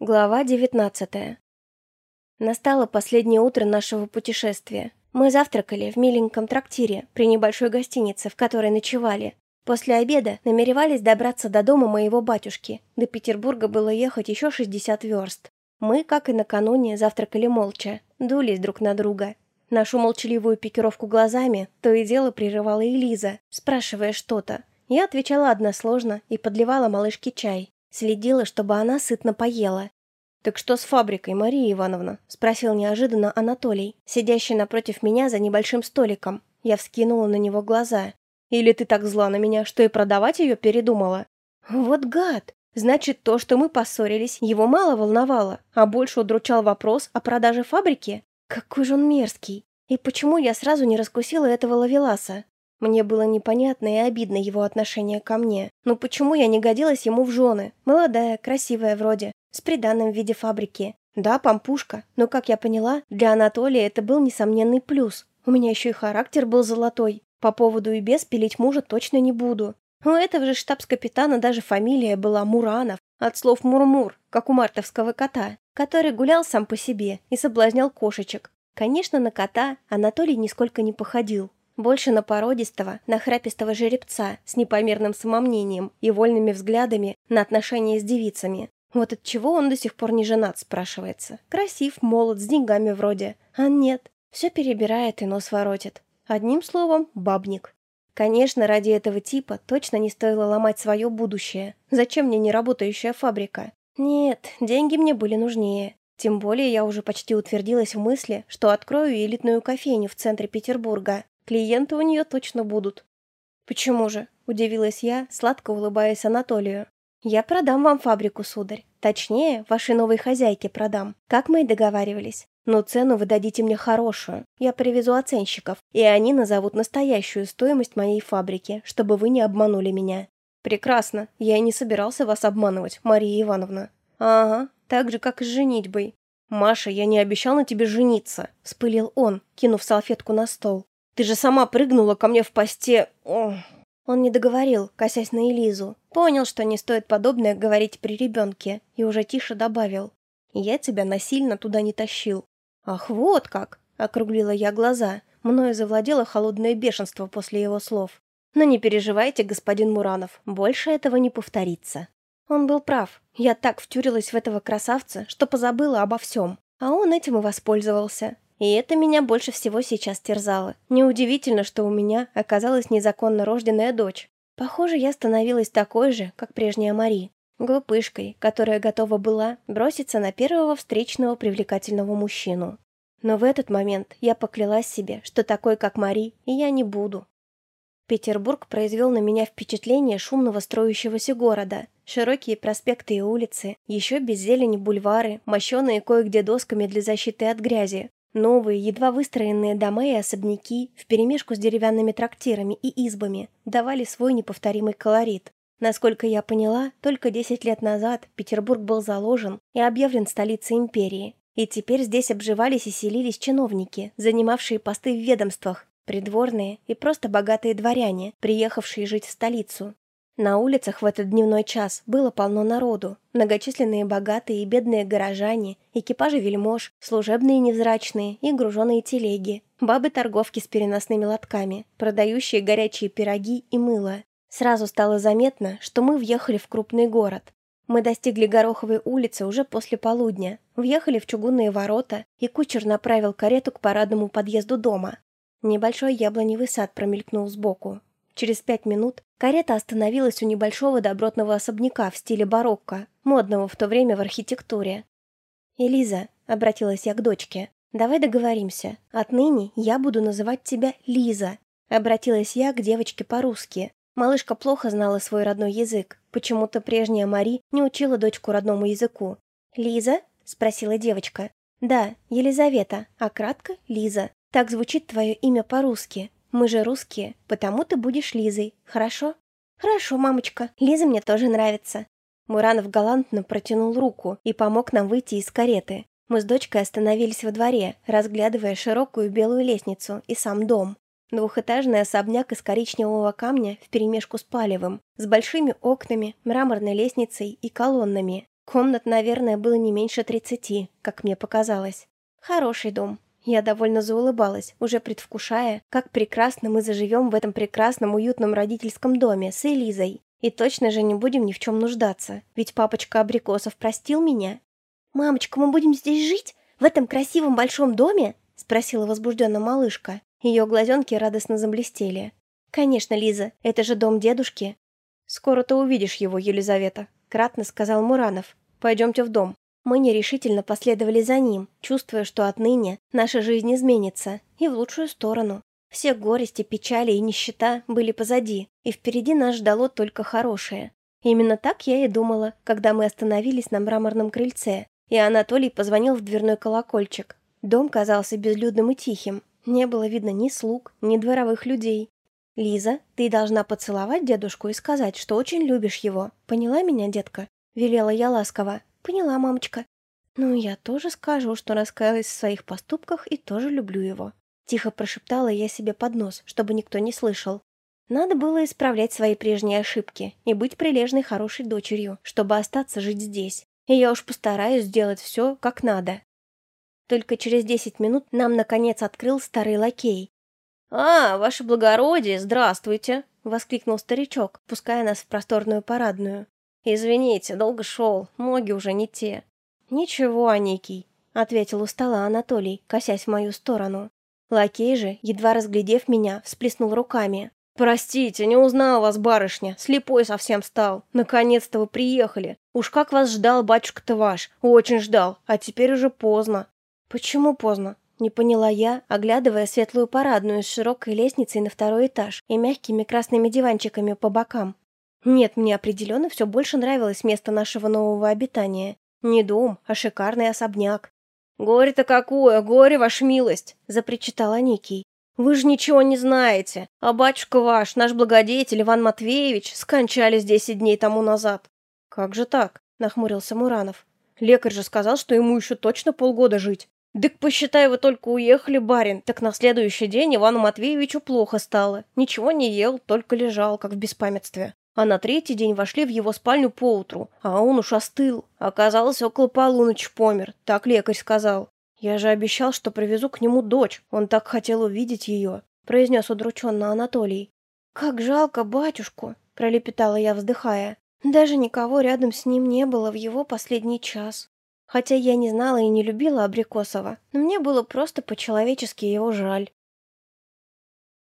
Глава 19 Настало последнее утро нашего путешествия. Мы завтракали в миленьком трактире при небольшой гостинице, в которой ночевали. После обеда намеревались добраться до дома моего батюшки. До Петербурга было ехать еще 60 верст. Мы, как и накануне, завтракали молча, дулись друг на друга. Нашу молчаливую пикировку глазами то и дело прерывала Элиза, спрашивая что-то. Я отвечала односложно и подливала малышке чай. Следила, чтобы она сытно поела. «Так что с фабрикой, Мария Ивановна?» – спросил неожиданно Анатолий, сидящий напротив меня за небольшим столиком. Я вскинула на него глаза. «Или ты так зла на меня, что и продавать ее передумала?» «Вот гад! Значит, то, что мы поссорились, его мало волновало, а больше удручал вопрос о продаже фабрики? Какой же он мерзкий! И почему я сразу не раскусила этого лавеласа? Мне было непонятно и обидно его отношение ко мне. Но почему я не годилась ему в жены? Молодая, красивая вроде, с приданным в виде фабрики. Да, пампушка, но, как я поняла, для Анатолия это был несомненный плюс. У меня еще и характер был золотой. По поводу и без пилить мужа точно не буду. У этого же штабс-капитана даже фамилия была Муранов, от слов «мурмур», как у мартовского кота, который гулял сам по себе и соблазнял кошечек. Конечно, на кота Анатолий нисколько не походил. Больше на породистого, нахрапистого жеребца с непомерным самомнением и вольными взглядами на отношения с девицами. Вот от чего он до сих пор не женат, спрашивается. Красив, молод, с деньгами вроде. А нет, все перебирает и нос воротит. Одним словом, бабник. Конечно, ради этого типа точно не стоило ломать свое будущее. Зачем мне неработающая фабрика? Нет, деньги мне были нужнее. Тем более я уже почти утвердилась в мысли, что открою элитную кофейню в центре Петербурга. Клиенты у нее точно будут. «Почему же?» – удивилась я, сладко улыбаясь Анатолию. «Я продам вам фабрику, сударь. Точнее, вашей новой хозяйке продам, как мы и договаривались. Но цену вы дадите мне хорошую. Я привезу оценщиков, и они назовут настоящую стоимость моей фабрики, чтобы вы не обманули меня». «Прекрасно. Я и не собирался вас обманывать, Мария Ивановна». «Ага, так же, как и с женитьбой». «Маша, я не обещал на тебе жениться», – вспылил он, кинув салфетку на стол. Ты же сама прыгнула ко мне в посте... Он не договорил, косясь на Элизу. Понял, что не стоит подобное говорить при ребенке, и уже тише добавил. «Я тебя насильно туда не тащил». «Ах, вот как!» — округлила я глаза. Мною завладело холодное бешенство после его слов. «Но не переживайте, господин Муранов, больше этого не повторится». Он был прав. Я так втюрилась в этого красавца, что позабыла обо всем. А он этим и воспользовался. И это меня больше всего сейчас терзало. Неудивительно, что у меня оказалась незаконно рожденная дочь. Похоже, я становилась такой же, как прежняя Мари. Глупышкой, которая готова была броситься на первого встречного привлекательного мужчину. Но в этот момент я поклялась себе, что такой, как Мари, я не буду. Петербург произвел на меня впечатление шумного строящегося города. Широкие проспекты и улицы, еще без зелени бульвары, мощеные кое-где досками для защиты от грязи, Новые, едва выстроенные дома и особняки, вперемешку с деревянными трактирами и избами, давали свой неповторимый колорит. Насколько я поняла, только 10 лет назад Петербург был заложен и объявлен столицей империи. И теперь здесь обживались и селились чиновники, занимавшие посты в ведомствах, придворные и просто богатые дворяне, приехавшие жить в столицу. На улицах в этот дневной час было полно народу. Многочисленные богатые и бедные горожане, экипажи вельмож, служебные невзрачные и груженные телеги, бабы-торговки с переносными лотками, продающие горячие пироги и мыло. Сразу стало заметно, что мы въехали в крупный город. Мы достигли Гороховой улицы уже после полудня, въехали в чугунные ворота, и кучер направил карету к парадному подъезду дома. Небольшой яблоневый сад промелькнул сбоку. Через пять минут карета остановилась у небольшого добротного особняка в стиле барокко, модного в то время в архитектуре. «Элиза», — обратилась я к дочке, — «давай договоримся. Отныне я буду называть тебя Лиза». Обратилась я к девочке по-русски. Малышка плохо знала свой родной язык. Почему-то прежняя Мари не учила дочку родному языку. «Лиза?» — спросила девочка. «Да, Елизавета, а кратко — Лиза. Так звучит твое имя по-русски. Мы же русские, потому ты будешь Лизой, хорошо?» «Хорошо, мамочка, Лиза мне тоже нравится». Муранов галантно протянул руку и помог нам выйти из кареты. Мы с дочкой остановились во дворе, разглядывая широкую белую лестницу и сам дом. Двухэтажный особняк из коричневого камня вперемешку с палевым, с большими окнами, мраморной лестницей и колоннами. Комнат, наверное, было не меньше тридцати, как мне показалось. Хороший дом. Я довольно заулыбалась, уже предвкушая, как прекрасно мы заживем в этом прекрасном уютном родительском доме с Элизой. И точно же не будем ни в чем нуждаться, ведь папочка Абрикосов простил меня. «Мамочка, мы будем здесь жить? В этом красивом большом доме?» — спросила возбужденно малышка. Ее глазенки радостно заблестели. «Конечно, Лиза, это же дом дедушки». «Скоро ты увидишь его, Елизавета», — кратно сказал Муранов. «Пойдемте в дом». Мы нерешительно последовали за ним, чувствуя, что отныне наша жизнь изменится, и в лучшую сторону. Все горести, печали и нищета были позади, и впереди нас ждало только хорошее. Именно так я и думала, когда мы остановились на мраморном крыльце, и Анатолий позвонил в дверной колокольчик. Дом казался безлюдным и тихим. Не было видно ни слуг, ни дворовых людей. «Лиза, ты должна поцеловать дедушку и сказать, что очень любишь его. Поняла меня, детка?» — велела я ласково. «Поняла, мамочка». «Ну, я тоже скажу, что раскаялась в своих поступках и тоже люблю его». Тихо прошептала я себе под нос, чтобы никто не слышал. Надо было исправлять свои прежние ошибки и быть прилежной хорошей дочерью, чтобы остаться жить здесь. И я уж постараюсь сделать все, как надо. Только через десять минут нам, наконец, открыл старый лакей. «А, ваше благородие, здравствуйте!» — воскликнул старичок, пуская нас в просторную парадную. «Извините, долго шел, ноги уже не те». «Ничего, Аникий», — ответил устало Анатолий, косясь в мою сторону. Лакей же, едва разглядев меня, всплеснул руками. «Простите, не узнал вас, барышня, слепой совсем стал. Наконец-то вы приехали. Уж как вас ждал батюшка-то ваш, очень ждал, а теперь уже поздно». «Почему поздно?» Не поняла я, оглядывая светлую парадную с широкой лестницей на второй этаж и мягкими красными диванчиками по бокам. Нет, мне определенно все больше нравилось место нашего нового обитания. Не дом, а шикарный особняк. «Горе-то какое, горе, ваша милость!» — запричитал Аникий. «Вы же ничего не знаете, а батюшка ваш, наш благодетель Иван Матвеевич, скончались десять дней тому назад». «Как же так?» — нахмурился Муранов. «Лекарь же сказал, что ему еще точно полгода жить». «Дык, посчитай, вы только уехали, барин, так на следующий день Ивану Матвеевичу плохо стало. Ничего не ел, только лежал, как в беспамятстве. А на третий день вошли в его спальню поутру, а он уж остыл. Оказалось, около полуночи помер, так лекарь сказал. Я же обещал, что привезу к нему дочь, он так хотел увидеть ее, произнес удрученно Анатолий. Как жалко батюшку, пролепетала я, вздыхая. Даже никого рядом с ним не было в его последний час. Хотя я не знала и не любила Абрикосова, но мне было просто по-человечески его жаль.